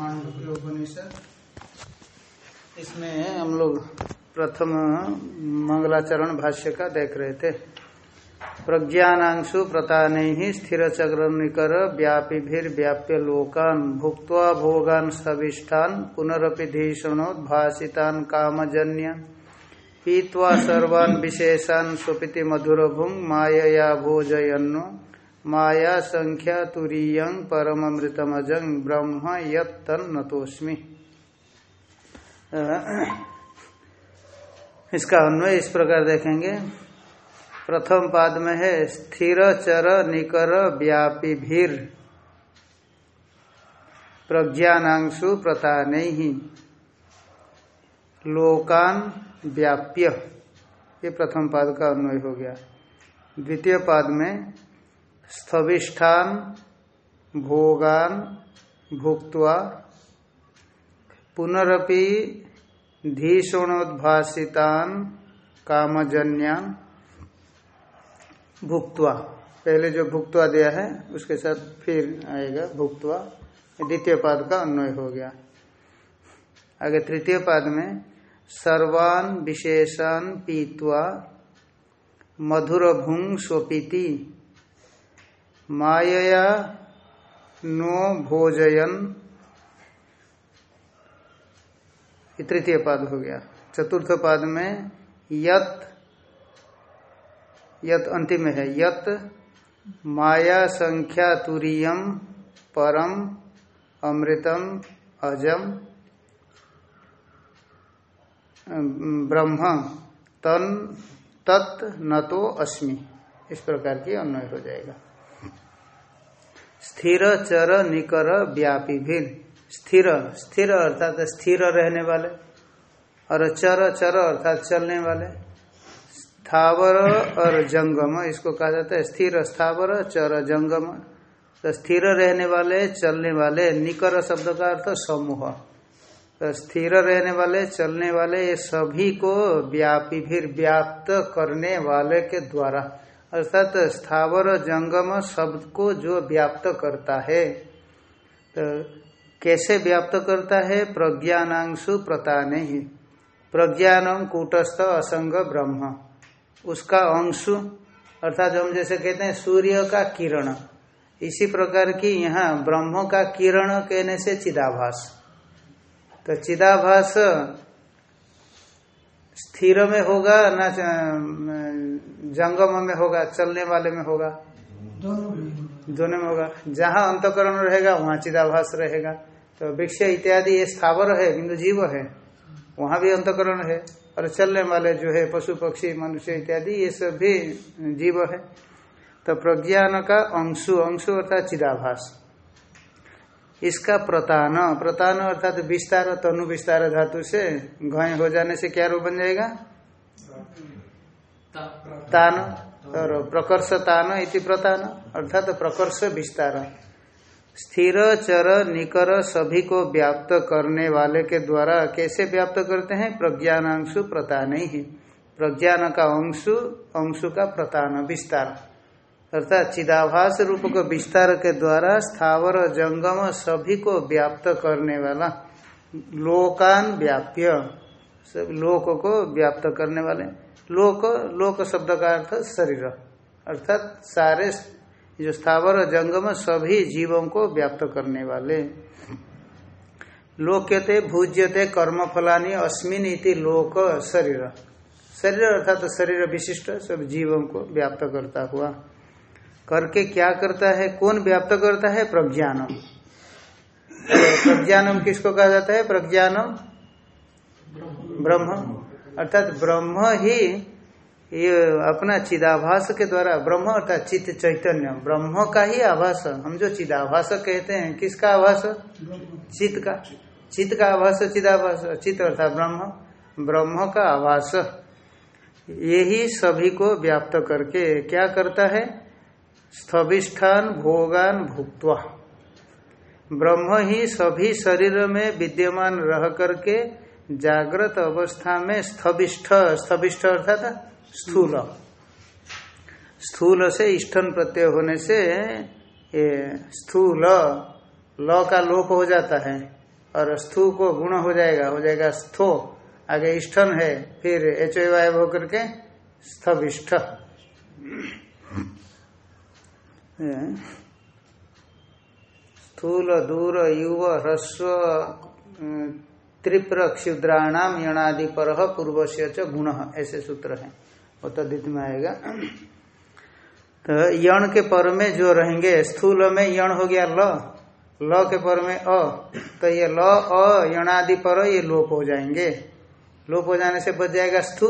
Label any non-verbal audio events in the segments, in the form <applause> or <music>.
उपनिषद इसमें हम लोग प्रथम मंगलाचरण भाष्य का देख रहे थे। प्रज्ञानांशु प्रतान ही स्थिर चक्र निकर व्यापी व्याप्य लोकान भुक्त भोगान सविष्ठान पुनरपि धीषणोद्भाषितान कामजन्य। पीवा सर्वान् विशेषान स्वपिति मधुर भुंग मायया भोजयन्नो। माया संख्या तुरीय परमृतमजंग ब्रह्म यन नतोस्मी इसका अन्वय इस प्रकार देखेंगे। प्रथम पाद में है, स्थिर, चर, निकर, व्यापी, भीर। प्रज्ञानांशु, प्रतान। ही लोकान, व्याप्य। ये प्रथम पाद का अन्वय हो गया। द्वितीय पाद में स्थविष्ठान, भोगान, भुक्त्वा पुनरपि धीषणोद्भासितान, कामजन्यान भुक्त्वा। पहले जो भुक्त्वा दिया है, उसके साथ फिर आएगा भुक्त्वा। द्वितीय पाद का अन्वय हो गया। आगे तृतीय पाद में, सर्वान विशेषान पीत्वा मधुर भुंग स्वपीति। मायया नो भोजयन। तृतीय पाद हो गया। चतुर्थ पाद में यत यत अंतिम है। यत, माया संख्या तुरीयम, परम, अमृतम, अजम ब्रह्म, तन, तत् न तो अस्मि। इस प्रकार की अन्वय हो जाएगा। स्थिर, चर, निकर, व्यापी भी स्थिर स्थिर अर्थात स्थिर रहने वाले और चर चर अर्थात चलने वाले। स्थावर और जंगम, इसको कहा जाता है स्थिर स्थावर, चर, जंगम। तो स्थिर रहने वाले, चलने वाले, निकर शब्द का अर्थ समूह। तो स्थिर रहने वाले, चलने वाले, ये सभी को व्यापी भी व्याप्त करने वाले के द्वारा। अर्थात स्थावर जंगम शब्द को जो व्याप्त करता है। तो कैसे व्याप्त करता है? प्रज्ञानांशु प्रतान ही प्रज्ञानम कूटस्थ असंग ब्रह्म। उसका अंशु, अर्थात हम जैसे कहते हैं, सूर्य का किरण। इसी प्रकार की यहाँ ब्रह्म का किरण कहने से चिदाभास। तो चिदाभास स्थिर में होगा ना जंगम में होगा चलने वाले में होगा। दोनों में होगा। जहाँ अंतकरण रहेगा वहाँ चिदाभास रहेगा। तो वृक्ष इत्यादि ये स्थावर है किंतु जीव है वहाँ भी अंतकरण है। और चलने वाले जो है पशु पक्षी मनुष्य इत्यादि ये सब भी जीव है। तो प्रज्ञान का अंशु अंशु अर्थात चिदाभास। इसका प्रतान। प्रतान अर्थात विस्तार तनु विस्तार धातु से घय हो जाने से क्या रूप बन जाएगा? तान और प्रकर्ष तान इति प्रतान। अर्थात प्रकर्ष विस्तार। स्थिर, चर, निकर सभी को व्याप्त करने वाले के द्वारा कैसे व्याप्त करते हैं? प्रज्ञानांशु प्रतान ही। प्रज्ञान का अंशु अंशु का प्रतान विस्तार। अर्थात चिदाभास रूप को विस्तार के द्वारा स्थावर जंगम सभी को व्याप्त करने वाला, लोकान व्याप्य, सब लोक को व्याप्त करने वाले। लोक लोक शब्द का अर्थ शरीर। अर्थात सारे जो स्थावर जंगम सभी जीवों को व्याप्त करने वाले। लोक्यते, भूज्यते कर्म फलानी अस्मिन इति लोक शरीर। शरीर अर्थात शरीर विशिष्ट, सब जीवों को व्याप्त करता हुआ। करके क्या करता है? कौन व्याप्त करता है? प्रज्ञानम। प्रज्ञानम किसको कहा जाता है? प्रज्ञानम। ब्रह्म। अर्थात ब्रह्म ही ये अपना चिदाभास के द्वारा, ब्रह्म अर्थात चित्त चैतन्य। ब्रह्म का ही आभास। हम जो चिदाभास कहते हैं, किसका आभास? चित्त का। चित्त का आभास, चिदाभास। चित्त अर्थात ब्रह्म। ब्रह्म का आभास। यही सभी को व्याप्त करके क्या करता है? स्थविष्ठान भोगान भुक्त्वा। ब्रह्म ही सभी शरीर में विद्यमान रह करके जागृत अवस्था में स्थविष्ठ स्थविष्ठ अर्थात स्थूल। स्थूल से इष्टन प्रत्यय होने से ये स्थूल, ल का लोप हो जाता है और स्थू को गुण हो जाएगा हो जाएगा स्थो। आगे इष्ठन है, फिर एच होकर के स्थविष्ठ। स्थूल दूर युव ह्रस्व त्रिप्र क्षुद्राणाम यणादि पर पूर्व से गुण, ऐसे सूत्र है। वो तो में आएगा। तो यण के पर में जो रहेंगे, स्थूल में यण हो गया ल ल के पर में अ तो ये ल, अ यणादि पर ये लोप हो जाएँगे। लोप हो जाने से बच जाएगा स्थू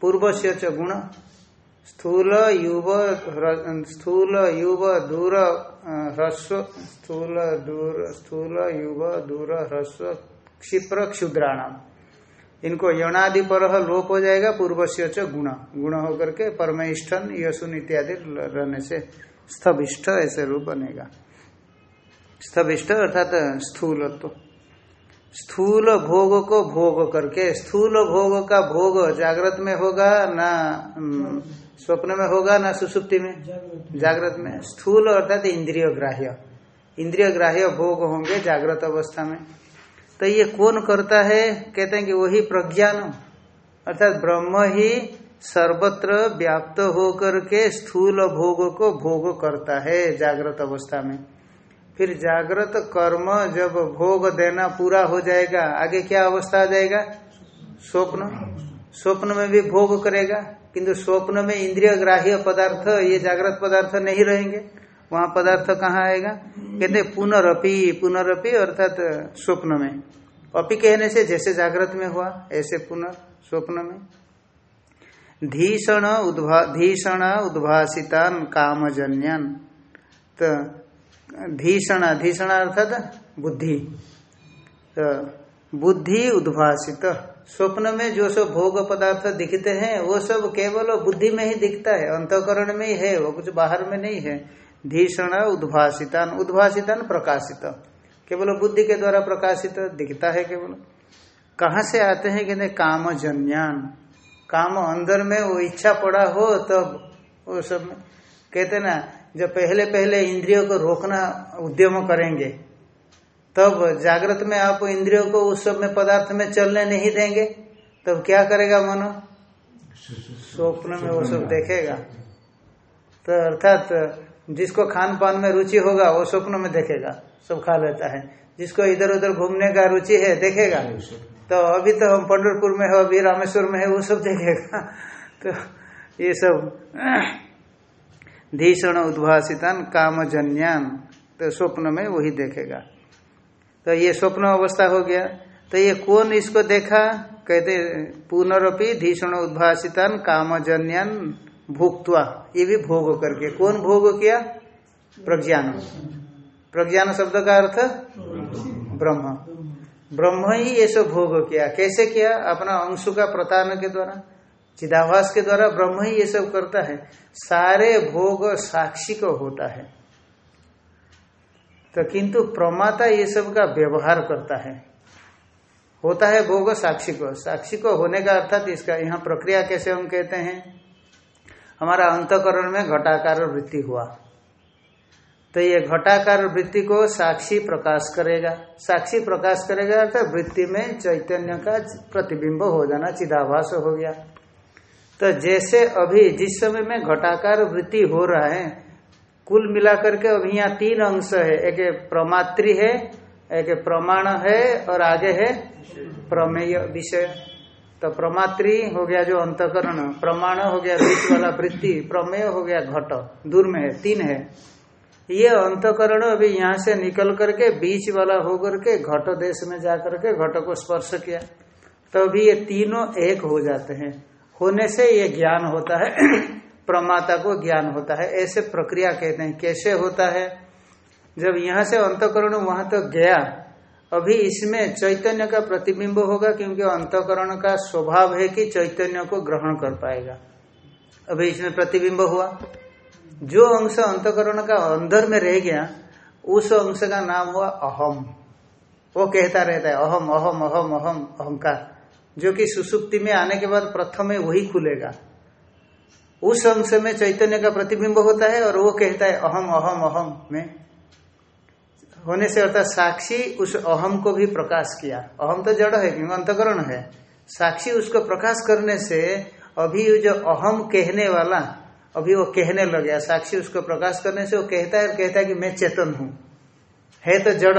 पूर्व से गुण स्थूल युव स्थूल युव दूर ह्रस्व, स्थूल दूर, स्थूल युव दूर, ह्रस्व, क्षिप्र क्षुद्राणाम। इनको यणादि पर लोप हो जाएगा पूर्व से गुण। गुण होकर के परमेष्ठन, यशुन इत्यादि रहने से स्थभिष्ठ ऐसे रूप बनेगा। स्थभिष्ठ अर्थात स्थूल तो स्थूल भोग को भोग करके, स्थूल भोग का भोग जागृत में होगा, ना स्वप्न में होगा ना सुसुप्ति में? जागृत में। स्थूल अर्थात इंद्रिय ग्राह्य। इंद्रिय ग्राह्य भोग होंगे जागृत अवस्था में। तो ये कौन करता है? कहते हैं कि वही प्रज्ञान। अर्थात ब्रह्म ही सर्वत्र व्याप्त होकर के स्थूल भोग को भोग करता है जागृत अवस्था में। फिर जागृत कर्म जब भोग देना पूरा हो जाएगा, आगे क्या अवस्था आ जाएगा? स्वप्न। स्वप्न में भी भोग करेगा। किंतु स्वप्न में इंद्रिय ग्राह्य पदार्थ, ये जागृत पदार्थ नहीं रहेंगे। वहाँ पदार्थ कहाँ आएगा? कहते पुनरअपि पुनरअपि अर्थात स्वप्न में। अपि कहने से जैसे जागृत में हुआ, ऐसे पुनः स्वप्न में। धीषण उद्भा, धीषण उद्भाषितान कामजन्यन। तो धीषण धीषण अर्थात बुद्धि। तो बुद्धि उद्भाषित स्वप्न में जो सब भोग पदार्थ दिखते हैं, वो सब केवल बुद्धि में ही दिखता है, अंतकरण में ही है, वो कुछ बाहर में नहीं है। धीषण उद्भाषितान उद्भाषितान प्रकाशित। केवल बुद्धि के द्वारा प्रकाशित दिखता है केवल। कहा से आते हैं? कहते काम जन्यान काम अंदर में वो इच्छा पड़ा हो, तब वो सब। कहते ना, जब पहले पहले इंद्रियों को रोकना उद्यम करेंगे तब जागृत में आप इंद्रियों को उस सब में पदार्थ में चलने नहीं देंगे, तब क्या करेगा मनो? स्वप्न में वो सब देखेगा। तो अर्थात जिसको खान पान में रुचि होगा, वो स्वप्न में देखेगा, सब खा लेता है। जिसको इधर उधर घूमने का रुचि है, देखेगा। तो अभी तो हम पंडरपुर में है, अभी रामेश्वर में है, वो सब देखेगा। <laughs> तो ये सब <clears throat> धीषण उद्भाषितान कामजन्यान तो स्वप्न में वही देखेगा। तो ये स्वप्न अवस्था हो गया। तो ये कौन इसको देखा? कहते पुनरअपि धीषण उद्भाषितान कामजन्यान भुक्वा ये भी भोग करके। कौन भोग किया? प्रज्ञान। प्रज्ञान शब्द का अर्थ? ब्रह्म। ब्रह्म ही ये सब भोग किया। कैसे किया? अपना अंशु का प्रतान के द्वारा। चिदाभास के द्वारा ब्रह्म ही ये सब करता है। सारे भोग साक्षी को होता है। तो किंतु प्रमाता ये सब का व्यवहार करता है। होता है भोग साक्षी को। साक्षी को होने का अर्थात इसका यहाँ प्रक्रिया कैसे हम कहते हैं? हमारा अंतकरण में घटाकार वृत्ति हुआ। तो ये घटाकार वृत्ति को साक्षी प्रकाश करेगा। साक्षी प्रकाश करेगा अर्थात वृत्ति में चैतन्य का प्रतिबिंब हो जाना, चिदाभास हो गया। तो जैसे अभी जिस समय में घटाकार वृत्ति हो रहा है कुल मिलाकर के अभी यहाँ तीन अंश है। एक प्रमात्री है, एक प्रमाण है और आगे है प्रमेय विषय। तो प्रमात्री हो गया जो अंतकरण, प्रमाण हो गया बीच वाला वृत्ति, प्रमेय हो गया घट, दूर में है, तीन है। ये अंतकरण अभी यहाँ से निकल करके बीच वाला होकर के घट देश में जाकर के घट को स्पर्श किया। तो अभी ये तीनों एक हो जाते हैं। होने से ये ज्ञान होता है। प्रमाता को ज्ञान होता है। ऐसे प्रक्रिया कहते हैं। कैसे होता है? जब यहाँ से अंतकरण वहाँ तो गया। अभी इसमें चैतन्य का प्रतिबिंब होगा क्योंकि अंतकरण का स्वभाव है कि चैतन्य को ग्रहण कर पाएगा। अभी इसमें प्रतिबिंब हुआ। जो अंश अंतकरण का अंदर में रह गया, उस अंश का नाम हुआ अहम। वो कहता रहता है, अहम अहम अहम अहम, अहंकार। जो कि सुसुप्ति में आने के बाद प्रथम वही खुलेगा। उस अंश में चैतन्य का प्रतिबिंब होता है और वो कहता है, अहम अहम अहम में। होने से अर्थात साक्षी उस अहम को भी प्रकाश किया। अहम तो जड़ है अंतकरण है। साक्षी उसको प्रकाश करने से अभी जो अहम कहने वाला, अभी वो कहने लग गया। साक्षी उसको प्रकाश करने से वो कहता है कहता है कि मैं चेतन हूँ। है तो जड़,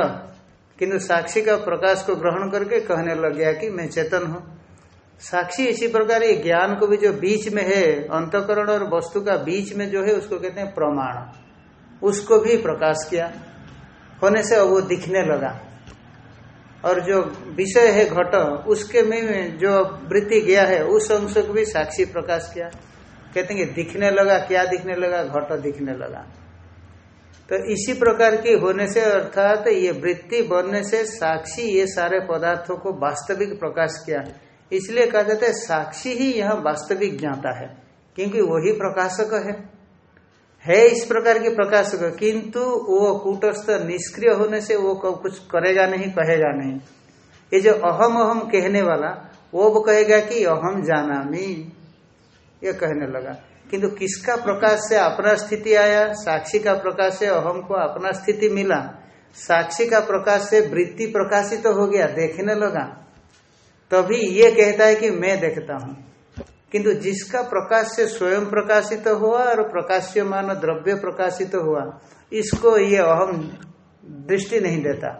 किंतु साक्षी का प्रकाश को ग्रहण करके कहने लग गया कि मैं चेतन हूँ। साक्षी इसी प्रकार ये ज्ञान को भी जो बीच में है, अंतकरण और वस्तु का बीच में जो है, उसको कहते हैं प्रमाण। उसको भी प्रकाश किया। होने से अब वो दिखने लगा। और जो विषय है घट, उसके में जो वृत्ति गया है, उस अंश को भी साक्षी प्रकाश किया। कहते हैं दिखने लगा, क्या दिखने लगा? घट दिखने लगा। तो इसी प्रकार की होने से, अर्थात ये वृत्ति बनने से साक्षी ये सारे पदार्थों को वास्तविक प्रकाश किया। इसलिए कहा जाता है, साक्षी ही यह वास्तविक ज्ञाता है, क्योंकि वही प्रकाशक है। है इस प्रकार के प्रकाशक, किंतु वो कूटस्थ निष्क्रिय होने से वो कुछ करेगा नहीं, कहेगा नहीं। ये जो अहम अहम कहने वाला, वो वो कहेगा कि अहम जाना ये कहने लगा। किंतु किसका प्रकाश से अपना स्थिति आया? साक्षी का प्रकाश से अहम को अपना स्थिति मिला। साक्षी का प्रकाश से वृत्ति प्रकाशित तो हो गया, देखने लगा। तभी ये कहता है कि मैं देखता हूँ। किंतु जिसका प्रकाश से स्वयं प्रकाशित तो हुआ और प्रकाश्यमान द्रव्य प्रकाशित तो हुआ, इसको ये अहम दृष्टि नहीं देता,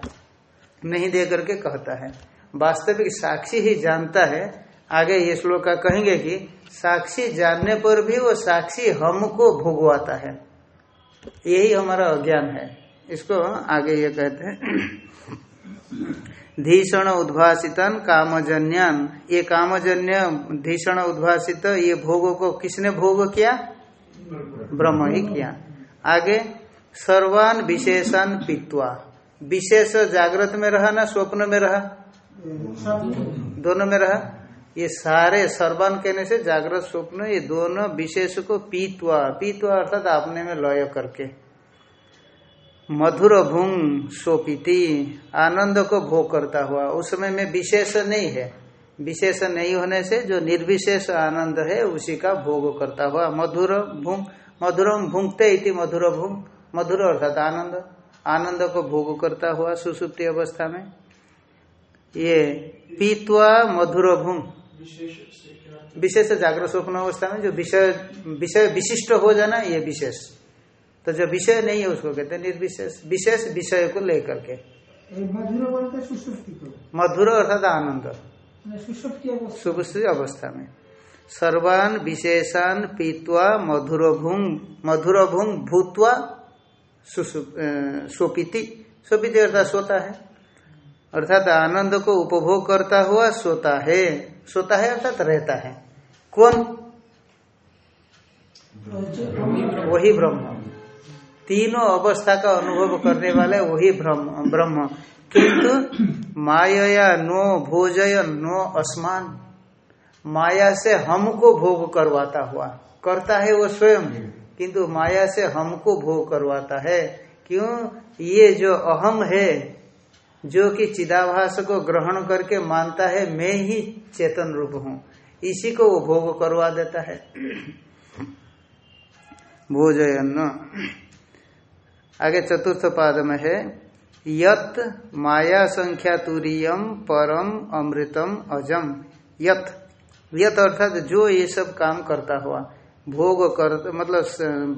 नहीं दे करके कहता है। वास्तविक साक्षी ही जानता है। आगे ये श्लोक का कहेंगे कि साक्षी जानने पर भी वो साक्षी हमको भोगवाता है। यही हमारा अज्ञान है। इसको आगे ये कहते हैं। धीषण उद्भाषितन कामजन्यान। ये कामजन्य धीषण उद्भाषित ये भोगों को किसने भोग किया? ब्रह्म ही किया। आगे, सर्वान विशेषण पीतवा। विशेष जागृत में रहा ना स्वप्न में रहा? दोनों में रहा। ये सारे सर्वान कहने से जागृत स्वप्न, ये दोनों विशेष को पीतवा। पीतवा अर्थात आपने में लय करके। मधुर भूंग सोपीति आनंद को भोग करता हुआ। उस समय में विशेष नहीं है। विशेष नहीं होने से जो निर्विशेष आनंद है, उसी का भोग करता हुआ। मधुर भूंग मधुरम भूंगते इति मधुर भूंग मधुर अर्थात आनंद। आनंद को भोग करता हुआ सुसुप्ति अवस्था में। ये पीतवा मधुर भूंग विशेष जागृत स्वप्न अवस्था में जो विषय विषय विशिष्ट हो जाना, ये विशेष। तो जो विषय नहीं है उसको कहते हैं निर्विशेष विशेष विषय को लेकर के। मधुर अर्थात आनंद। सुपुष्टि अवस्था। में। सर्वान विशेषान पीतवा मधुर भूंग मधुर भूंग भूतवा सोपीति। सोपीति अर्थात सोता है। अर्थात आनंद को उपभोग करता हुआ सोता है। सोता है अर्थात रहता है। कौन? वही ब्रह्म। तीनों अवस्था का अनुभव करने वाले वही ब्रह्म ब्रह्म। किंतु माया नो भोजय, नो असमान। माया से हमको भोग करवाता हुआ। करता है वो स्वयं, किंतु माया से हमको भोग करवाता है। क्यों? ये जो अहम है, जो कि चिदाभास को ग्रहण करके मानता है, मैं ही चेतन रूप हूँ। इसी को वो भोग करवा देता है। भोजयन आगे चतुर्थ पाद में है। यत माया संख्या तुरीयम परम अमृतम अजम। यत। यत अर्थात जो ये सब काम करता हुआ, भोग कर मतलब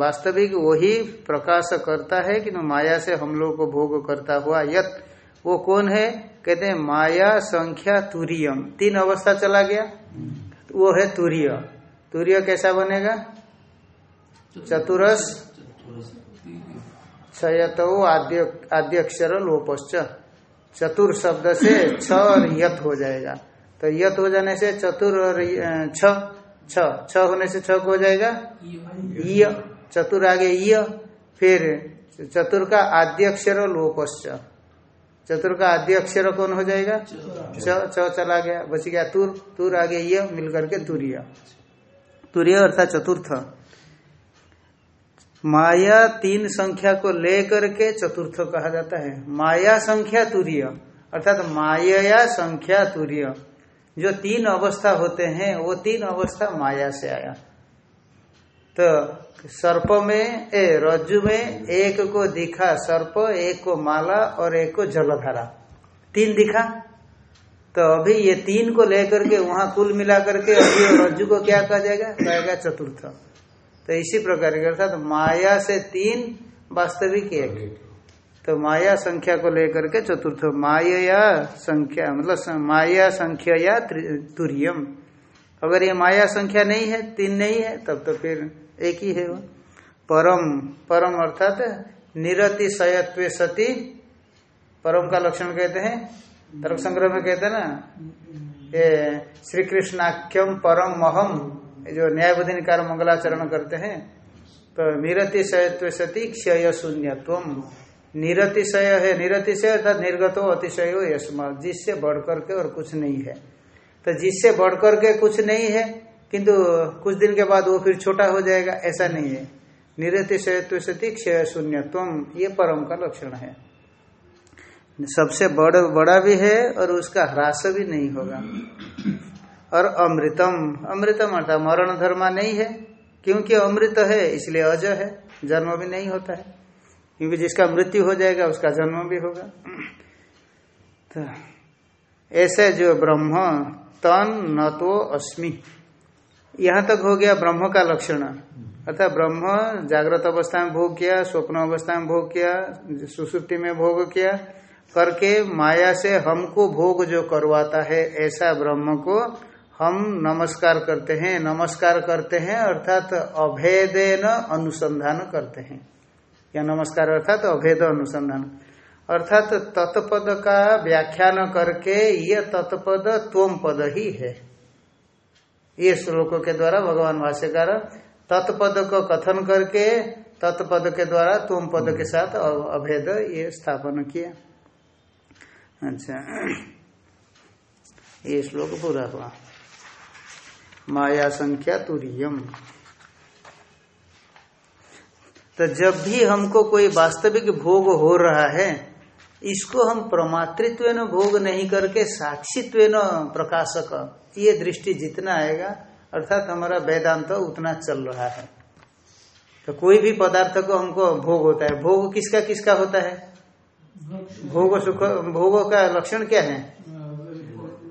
वास्तविक वही प्रकाश करता है कि माया से हम लोग को भोग करता हुआ। यत। वो कौन है? कहते हैं माया संख्या तुरीयम। तीन अवस्था चला गया। वो है तुरीय। तुरीय कैसा बनेगा? चतुरस। क्षयत आद्यक्षर लोपश्च। चतुर शब्द से छ और यत हो जाएगा। तो यत हो जाने से चतुर और छ। छ। होने से छ हो जाएगा? य। चतुर आगे य। फिर चतुर का आद्यक्षर लोपश्च। चतुर का आद्य अक्षर कौन हो जाएगा? च च चला गया बच गया तुर। तुर आगे य मिलकर के तुरीय। तुरीय अर्थात चतुर्थ। माया तीन संख्या को लेकर के चतुर्थ कहा जाता है। माया संख्या तुरीय, अर्थात माया संख्या तुरीय। जो तीन अवस्था होते हैं, वो तीन अवस्था माया से आया। तो सर्प में, ए, रज्जु में एक को दिखा सर्प, एक को माला और एक को जलधारा। तीन दिखा। तो अभी ये तीन को लेकर के वहाँ कुल मिला करके अभी रज्जु को क्या कहा जाएगा? कहेगा चतुर्थ। तो इसी प्रकार के अर्थात तो माया से तीन वास्तविक एक। तो माया संख्या को लेकर के चतुर्थ माया संख्या मतलब माया संख्या या तुरियम। अगर ये माया संख्या नहीं है तीन नहीं है तब तो फिर एक ही है वो परम परम अर्थात निरतिशयत्व सती। परम का लक्षण कहते हैं? तर्क संग्रह में कहते हैं ना? ये श्री कृष्णाख्यम परम महम। जो न्याय बुद्धिकार मंगलाचरण करते हैं तो निरतिशयत्व सती क्षय शून्यत्व। निरतिशय है, निरतिशय अर्थात निर्गतो अतिशय यशमा जिससे बढ़ करके और कुछ नहीं है। तो जिससे बढ़कर के कुछ नहीं है, किंतु कुछ दिन के बाद वो फिर छोटा हो जाएगा, ऐसा नहीं है। निरतिशयत्व सती क्षय शून्यत्व, ये परम का लक्षण है। सबसे बड़, बड़ा भी है और उसका ह्रास भी नहीं होगा। और अमृतम। अमृतम अर्थात मरण धर्मा नहीं है, क्योंकि अमृत है, इसलिए अज है, जन्म भी नहीं होता है। क्योंकि जिसका मृत्यु हो जाएगा, उसका जन्म भी होगा। तो ऐसे जो ब्रह्म, तन न तो अस्मि। यहाँ तक हो गया ब्रह्म का लक्षण। अर्थात ब्रह्म जागृत अवस्था में भोग किया, स्वप्न अवस्था में भोग किया, सुसुप्ति में भोग किया, करके माया से हमको भोग जो करवाता है, ऐसा ब्रह्म को हम नमस्कार करते हैं, नमस्कार करते हैं, अर्थात अभेदेन अनुसंधान करते हैं। या नमस्कार अर्थात अभेद अनुसंधान? अर्थात तत्पद का व्याख्यान करके ये तत्पद त्वम पद ही है। ये श्लोकों के द्वारा भगवान भाष्यकार तत्पद को कथन करके तत्पद के द्वारा तुम पद के साथ अभेद ये स्थापन किया। अच्छा ये श्लोक पूरा हुआ। माया संख्या तुरियम। तो जब भी हमको कोई वास्तविक भोग हो रहा है इसको हम प्रमातृत्व भोग नहीं करके साक्षित्व प्रकाशक। ये दृष्टि जितना आएगा अर्थात हमारा वेदांत तो उतना चल रहा है। तो कोई भी पदार्थ को हमको भोग होता है। भोग किसका किसका होता है? भोग सुख भोगों का लक्षण क्या है?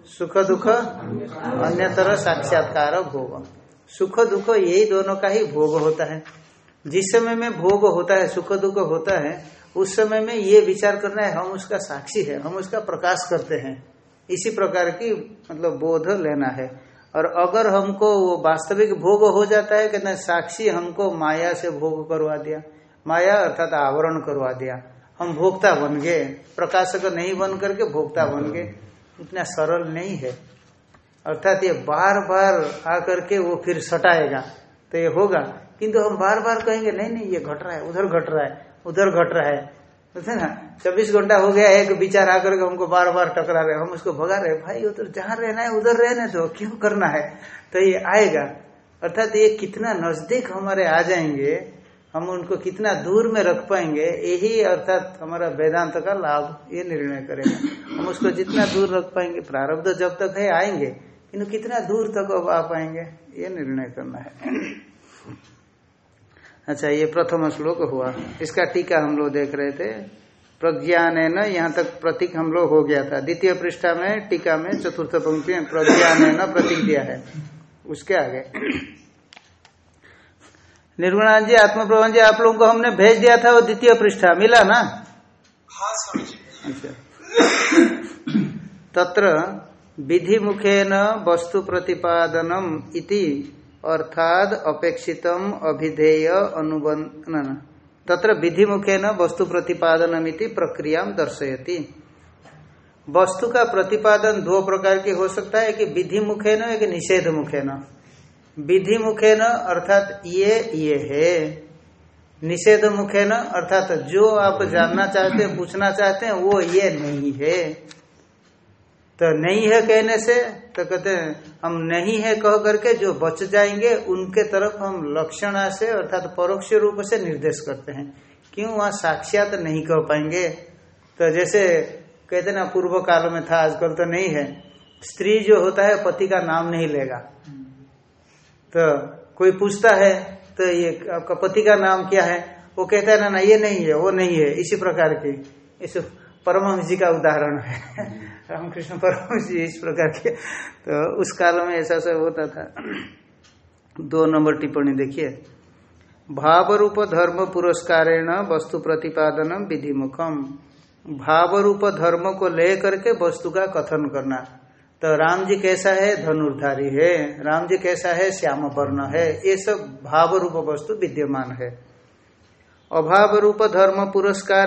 सुख दुख अन्य तरह साक्षात्कार भोग। सुख दुख यही दोनों का ही भोग होता है। जिस समय में भोग होता है सुख दुख होता है, उस समय में ये विचार करना है, हम उसका साक्षी है, हम उसका प्रकाश करते हैं। इसी प्रकार की मतलब बोध लेना है। और अगर हमको वो वास्तविक भोग हो जाता है कहते साक्षी हमको माया से भोग करवा दिया, माया अर्थात आवरण करवा दिया, हम भोक्ता बन गए, प्रकाशक नहीं बन करके भोक्ता बन गए इतना सरल नहीं है। अर्थात ये बार बार आकर के वो फिर सटाएगा। तो ये होगा। किंतु हम बार बार कहेंगे, नहीं नहीं, ये घट रहा है, उधर घट रहा है, उधर घट रहा है। तो ना? चौबीस घंटा हो गया एक विचार आकर के हमको बार बार टकरा रहे हम उसको भगा रहे भाई उधर जहाँ रहना है, उधर रहने दो, क्यों करना है? तो ये आएगा। अर्थात ये कितना नज़दीक हमारे आ जाएँगे हम उनको कितना दूर में रख पाएँगे, यही अर्थात हमारा वेदांत का लाभ, ये निर्णय करेगा। हम उसको जितना दूर रख पाएँगे, प्रारब्ध जब तक है, आएँगे। किन्तु कितना दूर तक अब आ पाएँगे, ये निर्णय करना है। अच्छा ये प्रथम श्लोक हुआ। इसका टीका हम लोग देख रहे थे। प्रज्ञान न यहाँ तक प्रतीक हम लोग हो गया था। द्वितीय पृष्ठा में, टीका में, चतुर्थ पंक्ति में प्रज्ञान न प्रतीक दिया है। उसके आगे। निर्गुणा जी आत्म प्रबंध जी आप लोगों को हमने भेज दिया था वो द्वितीय पृष्ठा। मिला ना? हाँ अच्छा। तत्र विधि मुखेन वस्तु प्रतिपादनम इति अर्थात अपेक्षितम अभिधेय अनुबंधन तत्र विधि मुखे न वस्तु प्रतिपादन प्रक्रिया दर्शयति। वस्तु का प्रतिपादन दो प्रकार के हो सकता है कि विधि मुखे न एक निषेध मुखे न विधि मुखे न, अर्थात ये ये है। निषेध मुखे न, अर्थात जो आप जानना चाहते हैं, पूछना चाहते हैं, वो ये नहीं है। तो नहीं है कहने से तो कहते हैं, हम नहीं है कह करके जो बच जाएँगे, उनके तरफ़ हम लक्षणा से, अर्थात परोक्ष रूप से निर्देश करते हैं। क्यों वहाँ साक्षात नहीं कह पाएँगे? तो जैसे कहते ना, पूर्व काल में था, आजकल तो नहीं है। स्त्री जो होता है, पति का नाम नहीं लेगा। तो कोई पूछता है तो ये आपका पति का नाम क्या है? वो कहता है ना ना ये नहीं है वो नहीं है। इसी प्रकार की इस परमहंस जी का उदाहरण है। <laughs> रामकृष्ण परमहंस जी इस प्रकार के। तो उस काल में ऐसा सब होता था। दो नंबर टिप्पणी देखिए। भाव रूप धर्म पुरस्कारेण वस्तु प्रतिपादन विधि मुखम भाव रूप धर्म को ले करके वस्तु का कथन करना। तो राम जी कैसा है? धनुर्धारी है। राम जी कैसा है? श्याम वर्ण है। ये सब भाव रूप वस्तु विद्यमान है। अभाव रूप धर्म पुरस्कार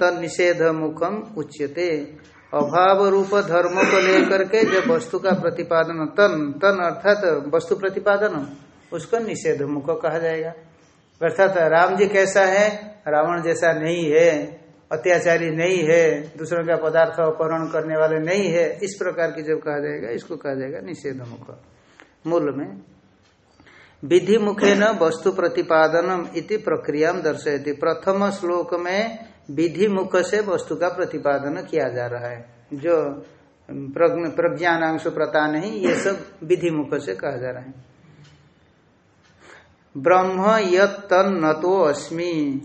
तन निषेध मुखम उच्यते। अभाव रूप धर्म को लेकर के जब वस्तु का प्रतिपादन, तन तन अर्थात वस्तु प्रतिपादन, उसको निषेध मुख कहा जाएगा। अर्थात राम जी कैसा है? रावण जैसा नहीं है। अत्याचारी नहीं है, दूसरों का पदार्थ अपहरण करने वाले नहीं है, इस प्रकार की जब कहा जाएगा, इसको कहा जाएगा निषेध मुख मूल में विधि मुखे न वस्तु प्रतिपादनम इति प्रक्रिया दर्शयती। प्रथम श्लोक में विधि मुख से वस्तु का प्रतिपादन किया जा रहा है। जो प्रज्ञानांश प्रता नहीं, ये सब विधि मुख से कहा जा रहा है। ब्रह्म तो अस्मि।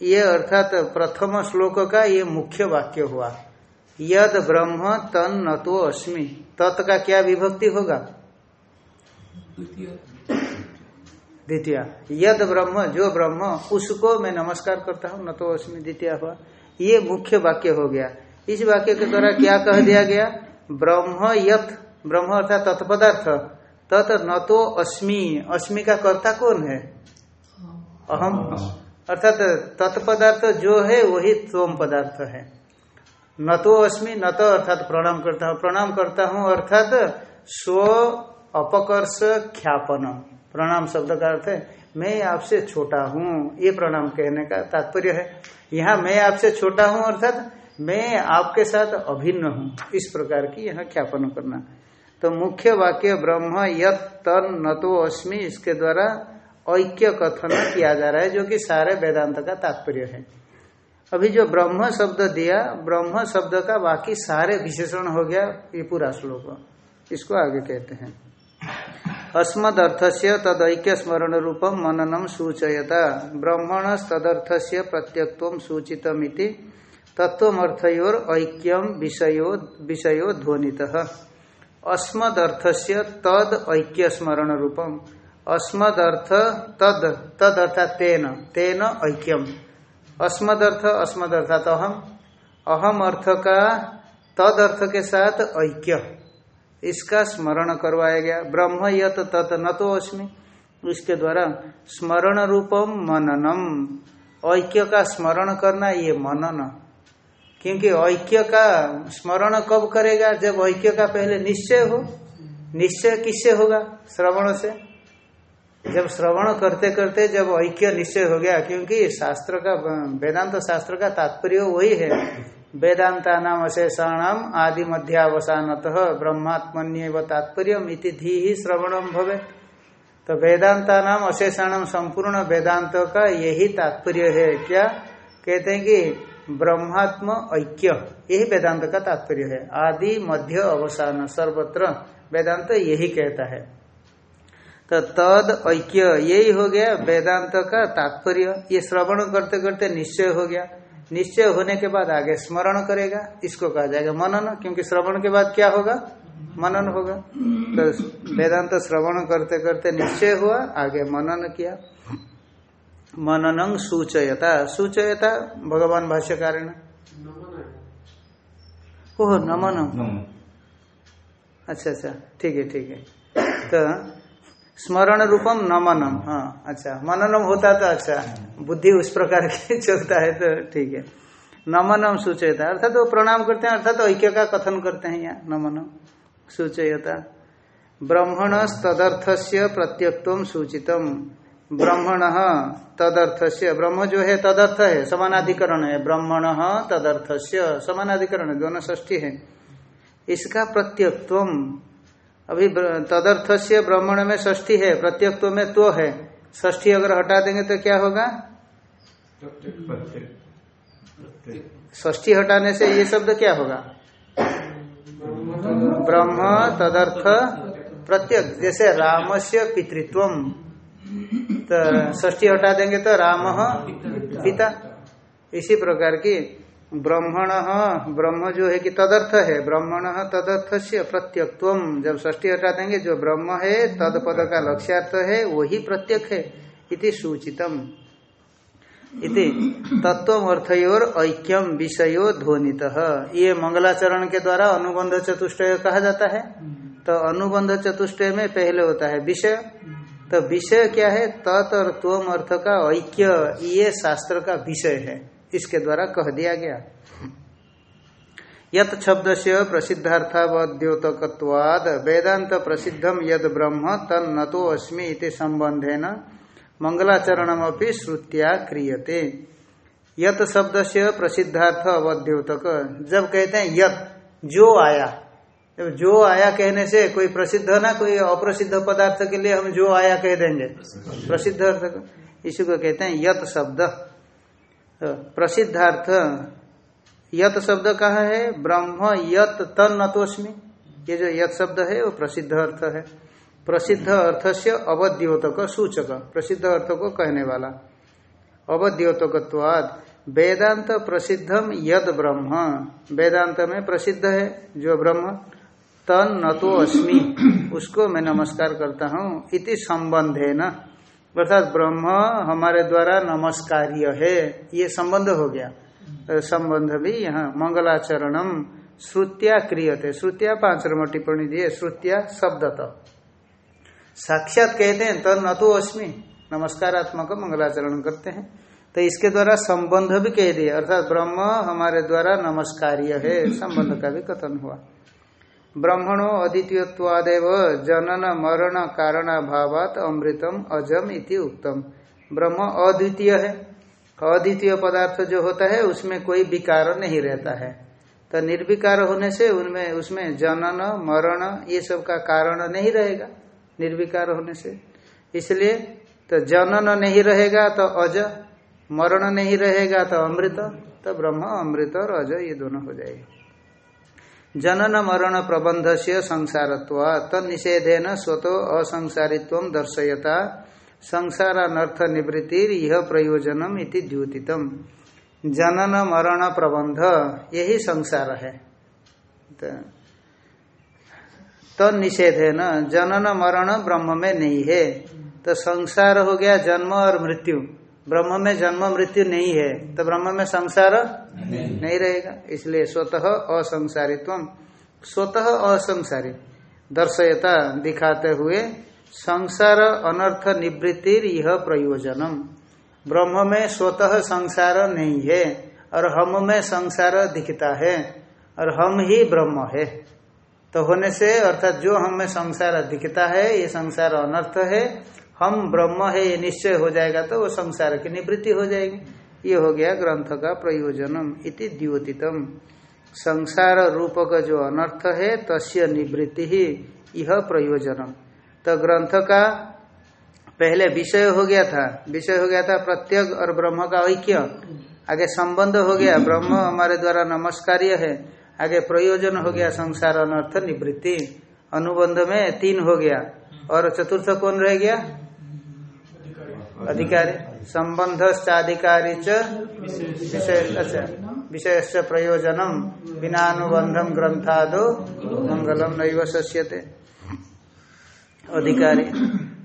ये अर्थात प्रथम श्लोक का ये मुख्य वाक्य हुआ। यद ब्रह्म तन न तो अस्मि। तत् का क्या विभक्ति होगा? द्वितीय। यद ब्रह्म जो ब्रह्म उसको मैं नमस्कार करता हूँ न तो अस्मि द्वितीय हुआ। ये मुख्य वाक्य हो गया। इस वाक्य के द्वारा क्या कह दिया गया? ब्रह्म यथ ब्रह्म अर्थात तत्पदार्थ। तत् न तो अस्मि। अस्मि का कर्ता कौन है। अहम। अर्थात तत्पदार्थ जो है, वही तोम पदार्थ है। न तो अस्मि, न तो अर्थात प्रणाम करता हूँ, प्रणाम करता हूँ, अर्थात स्व अपकर्ष ख्यापन प्रणाम शब्द का अर्थ है, मैं आपसे छोटा हूँ, ये प्रणाम कहने का तात्पर्य है। यहाँ मैं आपसे छोटा हूँ, अर्थात मैं आपके साथ अभिन्न हूँ, इस प्रकार की यहाँ ख्यापन करना। तो मुख्य वाक्य ब्रह्म यत तन न तो अस्मि, इसके द्वारा ऐक्य कथन किया जा रहा है, जो कि सारे वेदांत का तात्पर्य है। अभी जो ब्रह्म शब्द दिया, ब्रह्म शब्द का बाकी सारे विशेषण हो गया, ये पूरा श्लोक। इसको आगे कहते हैं। अस्मद अर्थ से तदैक्य स्मरण रूपम मननम सूचयता। ब्रह्मण तदर्थ से प्रत्यक्व सूचितमिति। तत्वर्थयोर ऐक्यम विषयो विषयो ध्वनित। अस्मदर्थ से तद ऐक्य स्मरण रूपम अस्मद अर्थ तद तद अर्थात तेन तेन ऐक्यम। अस्मद अर्थ अस्मद अर्थात अहम। अहम अर्थ का, तद अर्थ के साथ ऐक्य। इसका स्मरण करवाया गया। ब्रह्म यत तत् न तो अस्मि। इसके द्वारा स्मरण रूपम मननम। ऐक्य का स्मरण करना ये मनन। क्योंकि ऐक्य का स्मरण कब करेगा? जब ऐक्य का पहले निश्चय हो। निश्चय किससे होगा? श्रवण से। जब श्रवण करते करते जब ऐक्य निश्चय हो गया, क्योंकि शास्त्र का, वेदांत शास्त्र का तात्पर्य वही है। वेदांता नाम अशेषाणाम आदि मध्यावसानत ब्रह्मात्मन्य तात्पर्य धी ही श्रवणम भवे। तो वेदांता नाम अशेषाणाम संपूर्ण वेदांत का यही तात्पर्य है। क्या? कहते हैं कि ब्रह्मात्म ऐक्य, यही वेदांत का तात्पर्य है। आदि मध्य अवसान सर्वत्र वेदांत यही कहता है। तो तद ऐक्य यही हो गया वेदांत का तात्पर्य। ये श्रवण करते करते निश्चय हो गया। निश्चय होने के बाद आगे स्मरण करेगा इसको कहा जाएगा मनन। क्योंकि श्रवण के बाद क्या होगा? मनन होगा। तो वेदांत श्रवण करते करते निश्चय हुआ आगे मनन किया। मनन सूचयता। सूचयता भगवान भाष्यकार ओह नमन अच्छा अच्छा। ठीक है ठीक है। तो स्मरण रूपम न मनम हाँ अच्छा। मननम होता तो अच्छा। बुद्धि उस प्रकार की <laughs> चलता है तो ठीक है। नमनम सूचयता। अर्थात वो प्रणाम करते हैं, अर्थात ऐक्य का कथन करते हैं यहाँ न मनम सूचयता। ब्रह्मण तदर्थ से प्रत्यक्व सूचितम। ब्रह्मण तदर्थ से ब्रह्म जो है, तदर्थ है, समानाधिकरण है। ब्रह्मण तदर्थ से समानाधिकरण, दोनों ष्ठी है। इसका प्रत्यक्व अभी तदर्थ से ब्राह्मण में ष्ठी है प्रत्यक्त्व में तो है। ष्ठी अगर हटा देंगे तो क्या होगा? ष्ठी हटाने से ये शब्द क्या होगा? ब्रह्म तदर्थ प्रत्यक जैसे राम से पितृत्व। तो ष्ठी हटा देंगे तो राम पिता। इसी प्रकार की ब्रह्मण ब्रह्म जो है कि तदर्थ है। ब्रह्मण तदर्थ से प्रत्यक्व जब ष्टी हटा देंगे जो ब्रह्म है तद पद का लक्ष्यार्थ है, वही प्रत्यक है, इति सूचितम। इति तत्व अर्थयोर ऐक्यम विषयो ध्वनित। ये मंगलाचरण के द्वारा अनुबंध चतुष्टय कहा जाता है। तो अनुबंध चतुष्टय में पहले होता है विषय। तो विषय क्या है? तत् और त्वम अर्थ का ऐक्य। ये शास्त्र का विषय है। इसके द्वारा कह दिया गया। यत शब्द से प्रसिद्धार्थावद्योतकवाद वेदांत प्रसिद्धम यद ब्रह्म तन न तो अस्मि इति संबंधेन मंगलाचरणम श्रुत्या क्रियते। यत शब्द से प्रसिद्धार्थ अवद्योतक जब कहते हैं यत, जो आया जो आया कहने से कोई प्रसिद्ध ना, कोई अप्रसिद्ध पदार्थ के लिए हम जो आया कह देंगे। प्रसिद्ध अर्थ इसी को कहते हैं यत शब्द। प्रसिद्धार्थ। यत शब्द कहा है? ब्रह्म यत तन नतोस्मी ये जो यत शब्द है, वो प्रसिद्ध अर्थ है। प्रसिद्ध अर्थ से अवद्योतक सूचक। प्रसिद्ध अर्थ को कहने वाला। अवद्योतकवाद वेदांत प्रसिद्धम यद ब्रह्म। वेदांत में प्रसिद्ध है जो ब्रह्म, तन न तो अस्मि उसको मैं नमस्कार करता हूँ। इति संबंधे न अर्थात ब्रह्म हमारे द्वारा नमस्कार्य है ये संबंध हो गया। तो संबंध भी यहाँ मंगलाचरणम श्रुत्या क्रियते। श्रुत्या पाँच नंबर टिप्पणी दिए श्रुत्या शब्द तो साक्षात कहते हैं तो न तो अस्मि नमस्कारात्मक मंगलाचरण करते हैं। तो इसके द्वारा संबंध भी कह दिया अर्थात ब्रह्म हमारे द्वारा नमस्कार्य है संबंध का भी कथन हुआ। ब्रह्मणो अद्वितीयवादेव जनन मरण कारण भावात अमृतम अजम इति उत्तम ब्रह्म अद्वितीय है। अद्वितीय पदार्थ जो होता है, उसमें कोई विकार नहीं रहता है। तो निर्विकार होने से उनमें, उसमें जनन, मरण, ये सब का कारण नहीं रहेगा, निर्विकार होने से। इसलिए तो जनन नहीं रहेगा तो अज, मरण नहीं रहेगा तो अमृत तो ब्रह्म, अमृत और अज, ये दोनों हो जाएगा। जनन मरण प्रबंध से संसारत्व तनिषेधेन स्वतो असंसारित्व दर्शयता। संसारानर्थ निवृत्ति यह प्रयोजनम इति जनन मरण प्रबंध, यही संसार है। तो निषेध है न जनन मरण ब्रह्म में नहीं है। तो संसार हो गया जन्म और मृत्यु। ब्रह्म में जन्म मृत्यु नहीं है तो ब्रह्म में संसार नहीं, नहीं रहेगा। इसलिए स्वतः असंसारित्व। स्वतः असंसारी। दर्शयता दिखाते हुए संसार अनर्थ निवृत्ति यह प्रयोजनम। ब्रह्म में स्वतः संसार नहीं है और हम में संसार दिखता है और हम ही ब्रह्म है। तो होने से अर्थात जो हम में संसार दिखता है ये संसार अनर्थ है हम ब्रह्म है, ये निश्चय हो जाएगा तो वो संसार की निवृत्ति हो जाएगी। ये हो गया ग्रंथ का प्रयोजनम इति द्योतितम। संसार रूप का जो अनर्थ है, तस्य निवृत्ति ही यह प्रयोजनम। तो ग्रंथ का पहले विषय हो गया था, विषय हो गया था प्रत्यक और ब्रह्म का ऐक्य। आगे संबंध हो गया, ब्रह्म हमारे द्वारा नमस्कार्य है। आगे प्रयोजन हो गया, संसार अनर्थ निवृत्ति। अनुबंध में तीन हो गया। और चतुर्थ कौन रह गया? अधिकारी संबंध अधिकारी विषय अच्छा विषय प्रयोजनम बिना अनुबंधम ग्रंथादो मंगलम नैव शस्यते अधिकारी,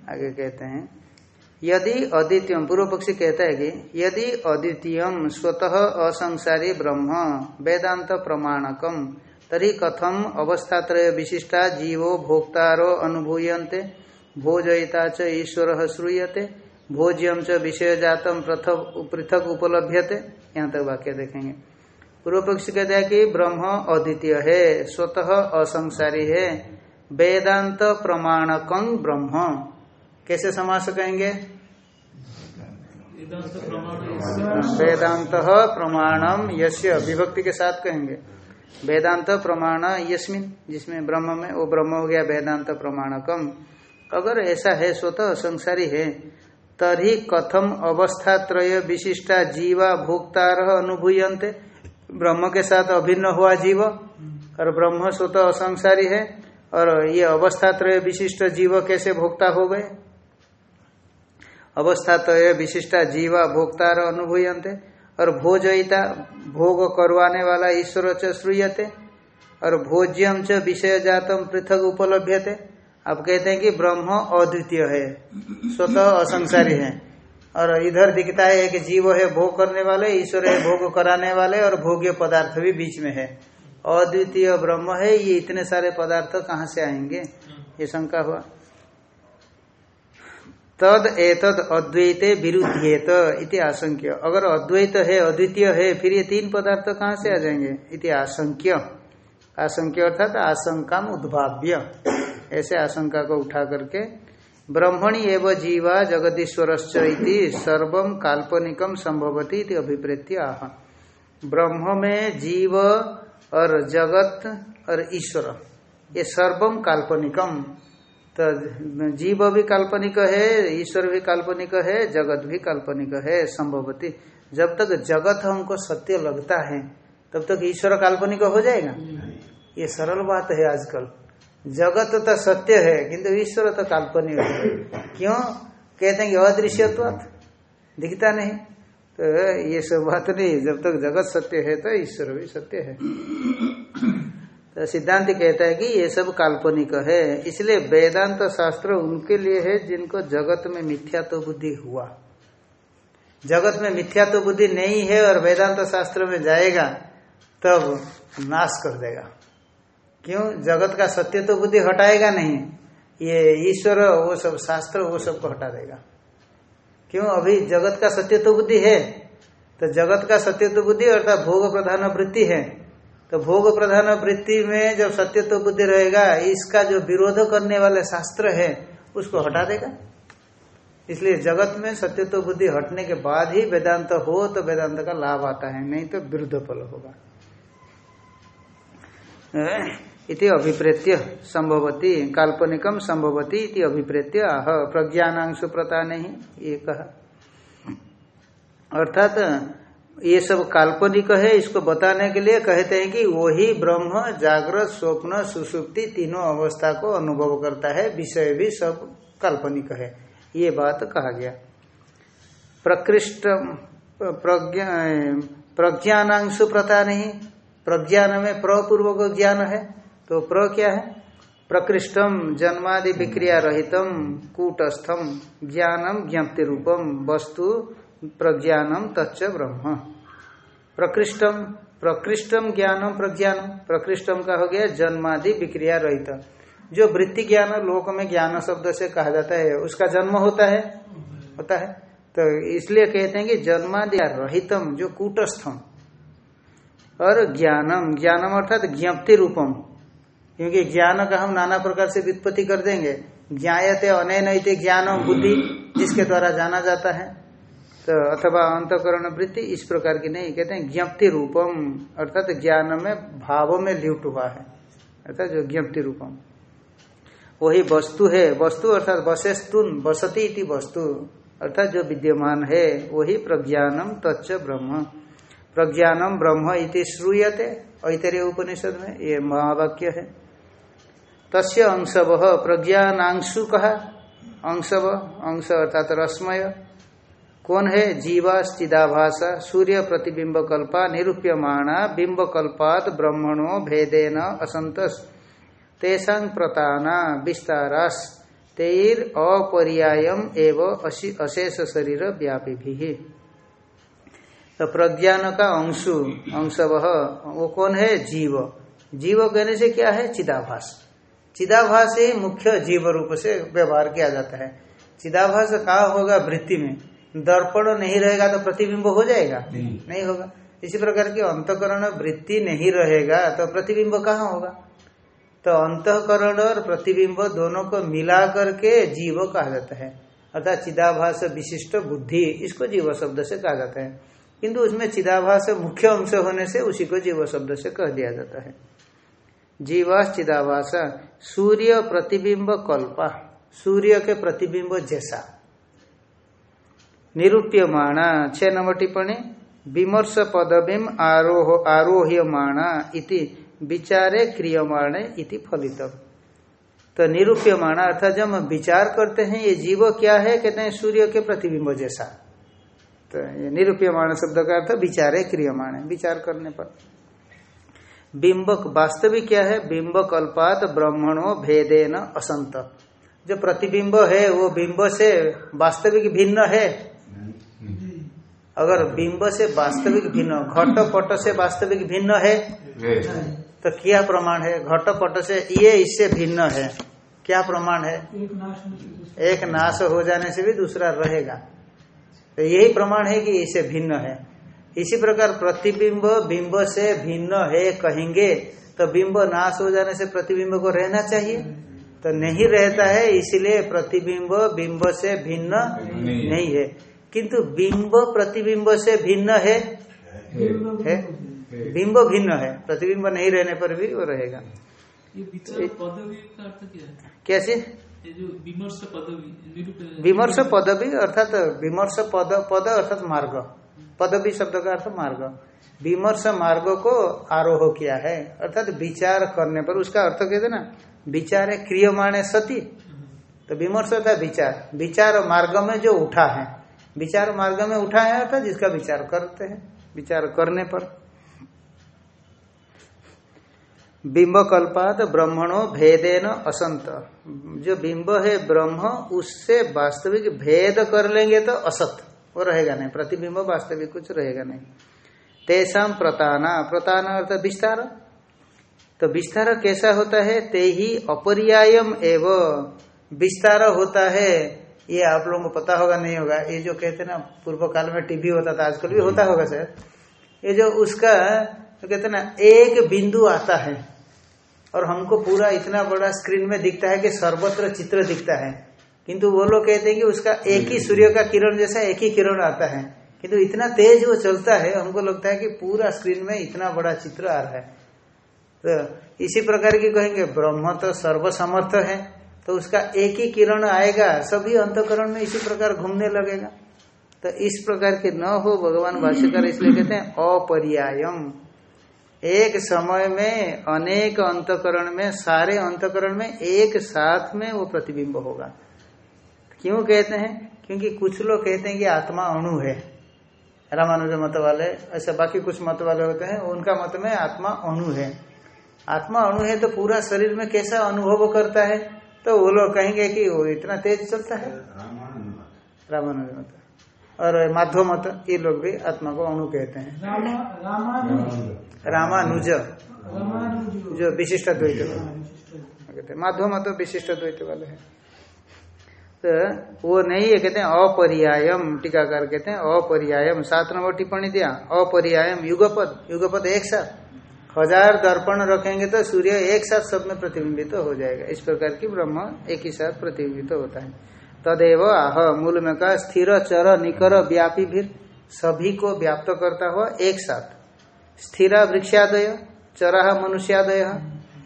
आगे कहते हैं, यदि अद्वितीय पूर्व पक्षी कहता है कि यदि अद्वितीय स्वतः असंसारी ब्रह्म, वेदांत प्रमाणकम तरी कथम अवस्थात्रय विशिष्टा जीवो भोक्तारो अनुभूयते भोजयिता च ईश्वर श्रूयते। भोज्यम च विषय जातम पृथक उपलभ्यते। यहाँ तक वाक्य देखेंगे। पूर्व पक्ष कहते हैं कि ब्रह्म अद्वितीय है, स्वतः असंसारी है। वेदांत प्रमाणक ब्रह्म। कैसे समास कहेंगे? वेदांत प्रमाणम यश्य विभक्ति के साथ कहेंगे। वेदांत प्रमाण यस्मिन, जिसमें ब्रह्म में वो ब्रह्म हो गया वेदांत प्रमाणकम अगर ऐसा है, स्वतः संसारी है तरी कथम अवस्थात्रय विशिष्टा जीवा भोक्तार अनुभूयते ब्रह्म के साथ अभिन्न हुआ जीव, और ब्रह्म स्वतः असंसारी है, और ये अवस्थात्रय विशिष्ट जीव कैसे भोक्ता हो गए? अवस्था तो विशिष्टा जीवा भोक्तार अनुभूयते और भोजयिता, भोग करवाने वाला ईश्वर च श्रूयते, और भोज्यम च विषय जातम पृथक उपलभ्यते। आप कहते हैं कि ब्रह्म अद्वितीय है, स्वतः असंसारी है। और इधर दिखता है कि जीव है भोग करने वाले, ईश्वर है भोग कराने वाले और भोग्य पदार्थ भी बीच में है। अद्वितीय ब्रह्म है, ये इतने सारे पदार्थ कहाँ से आएँगे? ये शंका हुआ। तद एतद अद्वैते विरुद्धेत इति आशंक्य। अगर अद्वैत है, अद्वितीय है, फिर ये तीन पदार्थ कहाँ से आ जाएँगे? इति आशंक्य। आशंक्य अर्थात आशंका उद्भाव्य। ऐसे आशंका को उठा करके ब्रह्मणी एवं जीवा जगदीश्वर सर्व काल्पनिकम संभवती अभिप्रेत्य आह। ब्रह्म में जीव और जगत और ईश्वर ये सर्वम काल्पनिकम तो जीव भी काल्पनिक है ईश्वर भी काल्पनिक है जगत भी काल्पनिक है संभवती। जब तक जगत हमको सत्य लगता है तब तक ईश्वर काल्पनिक हो जाएगा। ये सरल बात है आजकल। जगत तो सत्य है, किंतु ईश्वर तो काल्पनिक है। क्यों? कहते हैं कि अदृश्यत्व दिखता नहीं। तो ये सब बात नहीं, जब तक जगत सत्य है तो ईश्वर भी सत्य है। तो सिद्धांत कहता है कि ये सब काल्पनिक है, इसलिए वेदांत शास्त्र उनके लिए है जिनको जगत में मिथ्या तो बुद्धि हुआ। जगत में मिथ्या तो बुद्धि नहीं है और वेदांत शास्त्र में जाएगा, तब नाश कर देगा। क्यों? जगत का सत्य तो बुद्धि हटाएगा नहीं। ये ईश्वर, वो सब शास्त्र, वो सबको हटा देगा। क्यों? अभी जगत का सत्य तो बुद्धि है। तो जगत का सत्य तो बुद्धि अर्थात भोग प्रधान वृत्ति है। तो भोग प्रधान वृत्ति में जब सत्य तो बुद्धि रहेगा, इसका जो विरोध करने वाले शास्त्र है, उसको हटा देगा। इसलिए जगत में सत्य तो बुद्धि हटने के बाद ही वेदांत हो तो वेदांत का लाभ आता है, नहीं तो विरुद्ध फल होगा। इति अभिप्रेत्य संभवती काल्पनिकम संभवती इति अभिप्रेत्य आह प्रज्ञानांशु प्रता नहीं ये कहा अर्थात, ये सब काल्पनिक है, इसको बताने के लिए कहते हैं कि वही ब्रह्म, जागृत, स्वप्न, सुसुप्ति तीनों अवस्था को अनुभव करता है, विषय भी सब काल्पनिक है। ये बात कहा गया। प्रकृष्ट, प्रज्ञा प्रज्ञानांशु प्रथा नहीं, प्रज्ञान में प्रपूर्वक ज्ञान है। तो प्र क्या है? प्रकृष्टम जन्मादि विक्रिया रहितम कूटस्थम ज्ञानम ज्ञप्ति रूपम वस्तु प्रज्ञानम तच्च ब्रह्म। प्रकृष्टम प्रकृष्टम ज्ञानम प्रज्ञानम प्रकृष्टम का हो गया जन्मादि विक्रिया रहित। जो वृत्ति ज्ञान लोक में ज्ञान शब्द से कहा जाता है, उसका जन्म होता है? होता है। तो इसलिए कहते हैं कि जन्मादि रहितम जो कूटस्थम और ज्ञानम ज्ञानम अर्थात ज्ञप्ति रूपम क्योंकि ज्ञान का हम नाना प्रकार से व्युत्पत्ति कर देंगे। ज्ञाते अनैन ज्ञान बुद्धि, जिसके द्वारा जाना जाता है। तो अथवा अंतकरण वृत्ति, इस प्रकार की नहीं, कहते हैं ज्ञप्ति रूपम, अर्थात ज्ञान में भाव में लिप्ट हुआ है। अर्थात जो ज्ञप्ति रूपम। वही वस्तु है, वस्तु अर्थात वसेस्तुन बसती इति वस्तु। अर्थात जो विद्यमान है, वही प्रज्ञानम तच्च ब्रह्म। प्रज्ञानम ब्रह्म इति श्रूयते, ऐतरीय उपनिषद में ये महावाक्य है। तस्य अंशव प्रज्ञानांशु कहा अंशव, अंश अर्थात रश्मय कौन है? जीवा चिदाभाषा सूर्य, प्रतिबिंब कल्पा, निरूप्यमाणा, बिंब कल्पात, ब्रह्मणो, भेदेन असंतस तेषा प्रताना, विस्तारास। तेर अपर्यायम एवं अशेष शरीर व्यापी भी तो प्रज्ञान का अंशु अंश वह वो कौन है? जीव। जीव कहने से क्या है? चिदाभास। चिदाभास ही मुख्य जीव रूप से व्यवहार किया जाता है। चिदाभास कहा होगा? वृत्ति में। दर्पण नहीं रहेगा तो प्रतिबिंब हो जाएगा? नहीं, नहीं होगा। इसी प्रकार की अंतकरण वृत्ति नहीं रहेगा तो प्रतिबिंब कहाँ होगा? तो अंतकरण और प्रतिबिंब दोनों को मिला करके जीव कहा जाता है। अर्थात चिदाभास विशिष्ट बुद्धि इसको जीव शब्द से कहा जाता है। किंतु उसमें चिदाभास मुख्य अंश होने से उसी को जीव शब्द से कह दिया जाता है। जीवास चिदाभास सूर्य प्रतिबिंब कल्पा, सूर्य के प्रतिबिंब जैसा। निरूप्यमाणा, छह नंबर टिप्पणी, विमर्श पदवीम आरोह, आरोह्यमाणा इति विचारे क्रियमाणे इति फलित तो निरूप्यमाण अर्थात जब हम विचार करते हैं, ये जीव क्या है, कहते हैं सूर्य के प्रतिबिंब जैसा। तो ये निरूप्यमाण शब्द का अर्थ विचारे क्रियमाण, विचार करने पर। बिंबक वास्तविक क्या है? बिंब कल्पात ब्रह्मणो भेदे न असंत। जो प्रतिबिंब है, वो बिंब से वास्तविक भिन्न है। अगर बिंब से वास्तविक भिन्न घट पट से वास्तविक भिन्न है तो क्या प्रमाण है? घट पट से ये इससे भिन्न है। क्या प्रमाण है? एक नाश हो जाने से भी दूसरा रहेगा। तो यही प्रमाण है कि इसे भिन्न है। इसी प्रकार प्रतिबिंब बिंब से भिन्न है कहेंगे तो बिंब नाश हो जाने से प्रतिबिंब को रहना चाहिए। तो नहीं रहता है इसलिए प्रतिबिंब बिंब से भिन्न नहीं, नहीं है। किंतु बिंब प्रतिबिंब से भिन्न है? है। बिंब भिन्न है। प्रतिबिंब नहीं रहने पर भी वो रहेगा। कैसे? विमर्श पदवी विमर्श पदवी अर्थात विमर्श पद पद अर्थात मार्ग। पदवी शब्द का अर्थ मार्ग। विमर्श मार्ग को आरोह किया है। अर्थात विचार करने पर उसका अर्थ कहते ना? विचार है क्रियमाण सती तो विमर्श होता विचार। विचार मार्ग में जो उठा है। विचार मार्ग में उठा है अर्थात जिसका विचार करते हैं। विचार करने पर। बिंब कल्पात ब्रह्मणो भेदेन असंत। जो बिंब है ब्रह्म, उससे वास्तविक भेद कर लेंगे तो असत। वो रहेगा नहीं। प्रतिबिंब वास्तविक कुछ रहेगा नहीं। तेसाम प्रताना। प्रताना अर्थ विस्तार। तो विस्तार कैसा होता है? ते ही अपरियायम एवं। विस्तार होता है। ये आप लोगों को पता होगा, नहीं होगा। ये जो कहते ना पूर्व काल में टीवी होता था, आजकल भी होता होगा, सर। ये जो उसका तो कहते ना, एक बिंदु आता है। और हमको पूरा इतना बड़ा स्क्रीन में दिखता है कि सर्वत्र चित्र दिखता है। किंतु वो लोग कहते हैं कि उसका एक ही सूर्य का किरण जैसा एक ही किरण आता है। किंतु इतना तेज वो चलता है हमको लगता है कि पूरा स्क्रीन में इतना बड़ा चित्र आ रहा है। तो इसी प्रकार की कहेंगे ब्रह्म तो सर्वसमर्थ है तो उसका एक ही किरण आएगा सभी अंतकरण में इसी प्रकार घूमने लगेगा। तो इस प्रकार के न हो भगवान भाष्यकार इसलिए कहते हैं अपर्यायम। एक समय में अनेक अंतकरण में सारे अंतकरण में एक साथ में वो प्रतिबिंब होगा। क्यों कहते हैं? क्योंकि कुछ लोग कहते हैं कि आत्मा अणु है। रामानुज मत वाले ऐसे बाकी कुछ मत वाले होते हैं उनका मत में आत्मा अणु है। आत्मा अणु है तो पूरा शरीर में कैसा अनुभव करता है? तो वो लोग कहेंगे कि वो इतना तेज चलता है। रामानुज मत। और माधव मत ये लोग भी आत्मा को अणु कहते हैं। रामानुज। जो विशिष्ट द्वैत कहते हैं माधव मत विशिष्ट द्वैत वाले हैं। तो वो नहीं है, कहते हैं अपरियायम, टीकाकार कहते हैं अपरियायम। सात नंबर टिप्पणी दिया, अपरियायम, युगपद युगपद एक साथ। हज़ार दर्पण रखेंगे तो सूर्य एक साथ सब में प्रतिबिंबित तो हो जाएगा। इस प्रकार की ब्रह्म एक ही साथ प्रतिबिंबित तो होता है। तदेव आह, मूल में कहा, स्थिर, चर, निकर, व्यापी भी सभी को व्याप्त करता हुआ एक साथ। स्थिर वृक्षादय चरा मनुष्यादय,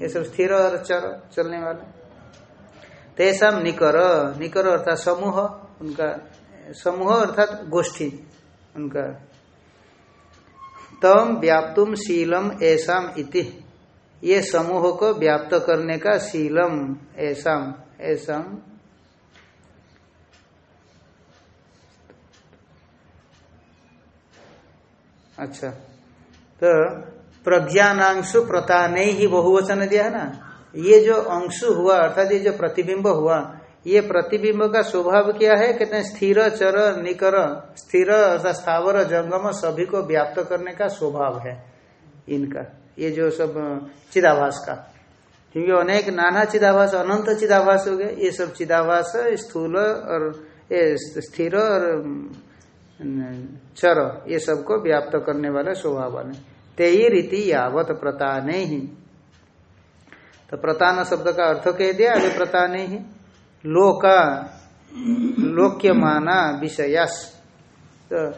ये सब स्थिर और चर, चलने वाले। तेसाम निकर निकर अर्थात समूह, उनका, समूह अर्थात गोष्ठी, उनका। तम व्याप्तुम शीलम ऐसाम इति। ये समूह को व्याप्त करने का शीलम ऐसाम ऐसाम अच्छा। तो प्रज्ञानांशु प्रताने ही बहुवचन दिया है ना? ये जो अंशु हुआ, अर्थात ये जो प्रतिबिंब हुआ, ये प्रतिबिंब का स्वभाव क्या है? कहते हैं स्थिर, चर, निकर, स्थिर, अर्थात स्थावर, जंगम, सभी को व्याप्त करने का स्वभाव है इनका। ये जो सब चिदाभास का। क्योंकि अनेक नाना चिदाभास, अनंत चिदाभास हो गए। ये सब चिदाभास, स्थूल और स्थिर और चर, ये सबको व्याप्त करने वाले स्वभाव वाले। तेई रीति यावत प्रता नहीं तो प्रतान शब्द का अर्थ कह दिया, अभी प्रता नहीं लोका, लोक्य माना विषयास। तो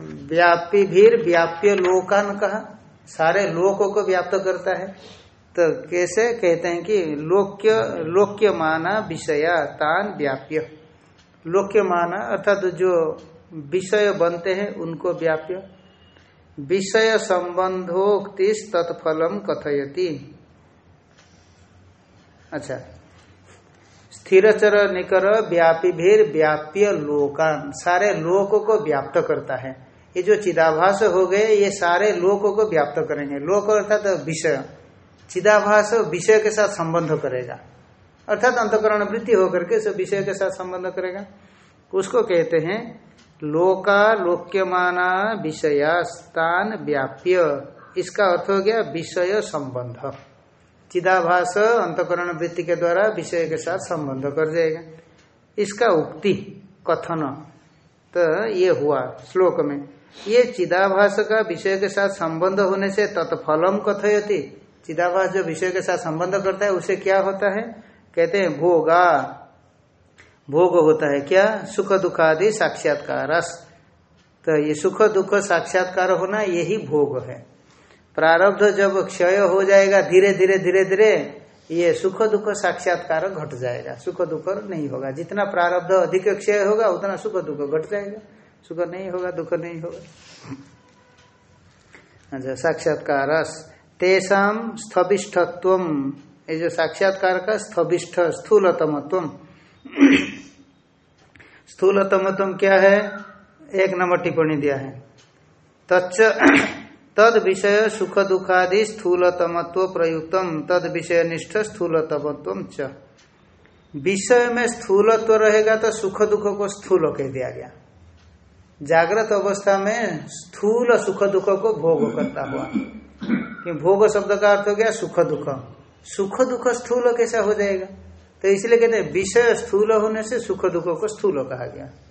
व्यापी भीर, व्याप्य लोकान कहा। सारे लोकों को व्याप्त करता है। तो कैसे? कहते हैं कि लोक्य लोक्य माना विषया, तान व्याप्य। लोक्य माना, अर्थात जो विषय बनते हैं, उनको व्याप्य। विषय संबंधोक्ति तत्फलम कथयति। अच्छा। स्थिर चर निकर व्यापी भीर व्याप्य लोकान। सारे लोकों को व्याप्त करता है। ये जो चिदाभास हो गए, ये सारे लोकों को व्याप्त करेंगे। लोक अर्थात विषय। चिदाभास विषय के साथ संबंध करेगा। अर्थात अंतकरण वृद्धि होकर के विषय के साथ संबंध करेगा। उसको कहते हैं लोका लोक्यमाना विषया स्थान व्याप्य। इसका अर्थ हो गया विषय संबंध। चिदाभास अंतकरण वृत्ति के द्वारा विषय के साथ संबंध कर जाएगा। इसका उक्ति, कथन तो ये हुआ श्लोक में। ये चिदाभास का विषय के साथ संबंध होने से तत्फलम कथयति। चिदाभास जो विषय के साथ संबंध करता है, उसे क्या होता है? कहते हैं भोगा। भोग होता है क्या? सुख दुखादि साक्षात्कार तो ये सुख दुख साक्षात्कार होना, यही भोग है। प्रारब्ध जब क्षय हो जाएगा धीरे धीरे धीरे धीरे, ये सुख दुख साक्षात्कार घट जाएगा। सुख दुख नहीं होगा। जितना प्रारब्ध अधिक क्षय होगा, उतना सुख दुख घट जाएगा। सुख नहीं होगा, दुख नहीं होगा। अच्छा साक्षात्कार। तेषाम स्थविष्ठत्व। ये जो साक्षात्कार का स्थविष्ठ, स्थूलतमत्व। स्थूलतमत्व क्या है? एक नंबर टिप्पणी दिया है। तच्च तद विषय सुख दुखादि स्थूलतमत्व प्रयुक्तम। तद विषय निष्ठ स्थूलतमत्व च। विषय में स्थूलत्व रहेगा तो सुख दुख को स्थूल कह दिया गया। जागृत अवस्था में स्थूल सुख दुख को भोग करता हुआ। कि भोग शब्द का अर्थ हो गया सुख दुख। सुख दुख स्थूल कैसा हो जाएगा? तो इसलिए कहते हैं, विषय स्थूल होने से सुख दुख को स्थूल कहा गया।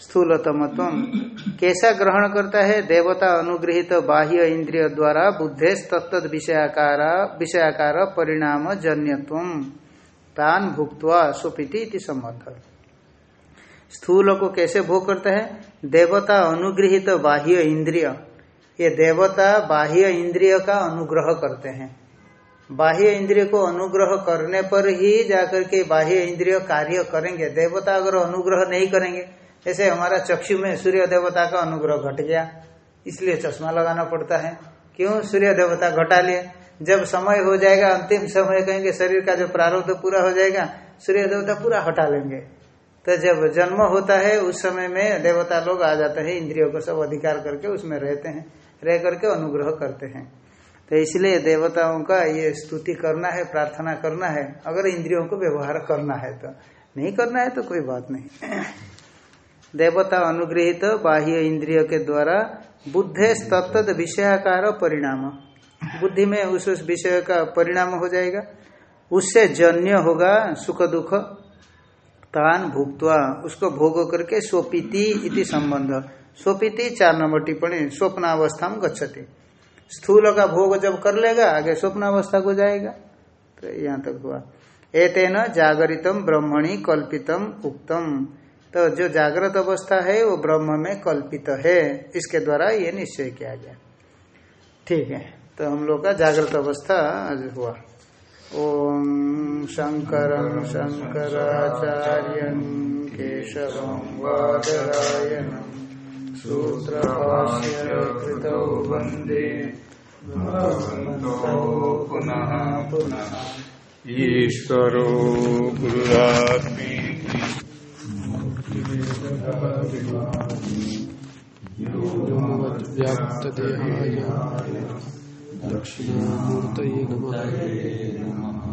स्थूलतमत्व कैसा ग्रहण करता है? देवता अनुग्रहित बाह्य इंद्रिय द्वारा बुद्धे तत्त विषयाकार विषयाकार परिणाम जन्यत्व तान भुक्तवा सुपीति संबंध स्थूल को कैसे भोग करता है? देवता अनुग्रहित बाह्य इंद्रिय। ये देवता बाह्य इंद्रिय का अनुग्रह करते हैं। बाह्य इंद्रिय को अनुग्रह करने पर ही जाकर के बाह्य इंद्रिय कार्य करेंगे। देवता अगर अनुग्रह नहीं करेंगे ऐसे हमारा चक्षु में सूर्य देवता का अनुग्रह घट गया। इसलिए चश्मा लगाना पड़ता है। क्यों? सूर्य देवता घटा लिए। जब समय हो जाएगा, अंतिम समय कहेंगे, शरीर का जो प्रारब्ध पूरा हो जाएगा, सूर्य देवता पूरा हटा लेंगे। तो जब जन्म होता है, उस समय में देवता लोग आ जाते हैं, इंद्रियों को सब अधिकार करके उसमें रहते हैं, रह करके अनुग्रह करते हैं। तो इसलिए देवताओं का ये स्तुति करना है, प्रार्थना करना है। अगर इंद्रियों को व्यवहार करना है तो। नहीं करना है तो कोई बात नहीं। देवता अनुग्रहित बाह्य इंद्रिय के द्वारा बुद्धे तत्त विषयाकार परिणाम। बुद्धि में उस उस विषय का परिणाम हो जाएगा। उससे जन्य होगा सुख दुख, तान भुगतवा उसको भोग करके सोपीति इति संबंध। स्वपीति चार नंबर टिप्पणी स्वप्नावस्था में गच्छति। स्थूल का भोग जब कर लेगा, आगे स्वप्नावस्था को जाएगा। तो यहाँ तक हुआ। एतेन जागरितम ब्रह्मणि कल्पितम उक्तम। तो जो जागृत अवस्था है, वो ब्रह्म में कल्पित है। इसके द्वारा ये निश्चय किया गया। ठीक है तो हम लोग का जागृत अवस्था आज हुआ। ओम शंकर शंकराचार्य केशव वादरायण सूत्र वंदे पुनः पुनः। ईश्वरो गुरुरात्मी व्याप्तदेहाय दक्षिणामूर्तये नमः।